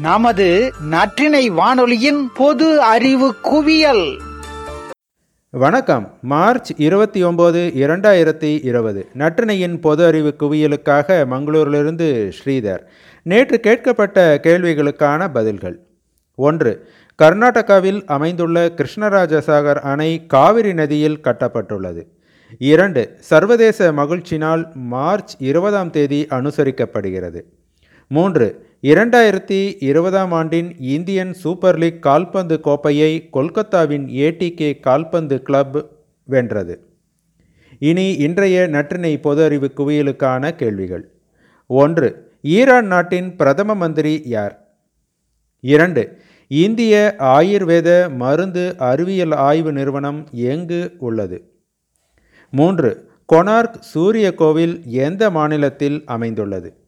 நமது நற்றினை வானொலியின் பொது அறிவு குவியல். வணக்கம். மார்ச் இருபத்தி ஒம்பது இரண்டாயிரத்தி இருபது. நற்றினையின் பொது அறிவு குவியலுக்காக மங்களூரிலிருந்து ஸ்ரீதர். நேற்று கேட்கப்பட்ட கேள்விகளுக்கான பதில்கள். ஒன்று கர்நாடகாவில் அமைந்துள்ள கிருஷ்ணராஜசாகர் அணை காவிரி நதியில் கட்டப்பட்டுள்ளது. இரண்டு சர்வதேச மகிழ்ச்சி நாள் மார்ச் இருபதாம் தேதி அனுசரிக்கப்படுகிறது. மூன்று. இரண்டாயிரத்தி இருபதாம் ஆண்டின் இந்தியன் சூப்பர் லீக் கால்பந்து கோப்பையை கொல்கத்தாவின் ஏடிகே கால்பந்து கிளப் வென்றது. இனி இன்றைய நற்றினை பொது அறிவு குவியலுக்கான கேள்விகள். ஒன்று ஈரான் நாட்டின் பிரதம மந்திரி யார்? இரண்டு இந்திய ஆயுர்வேத மருந்து அறிவியல் ஆய்வு நிறுவனம் எங்கு உள்ளது? மூன்று கொனார்க் சூரிய கோவில் எந்த மாநிலத்தில் அமைந்துள்ளது?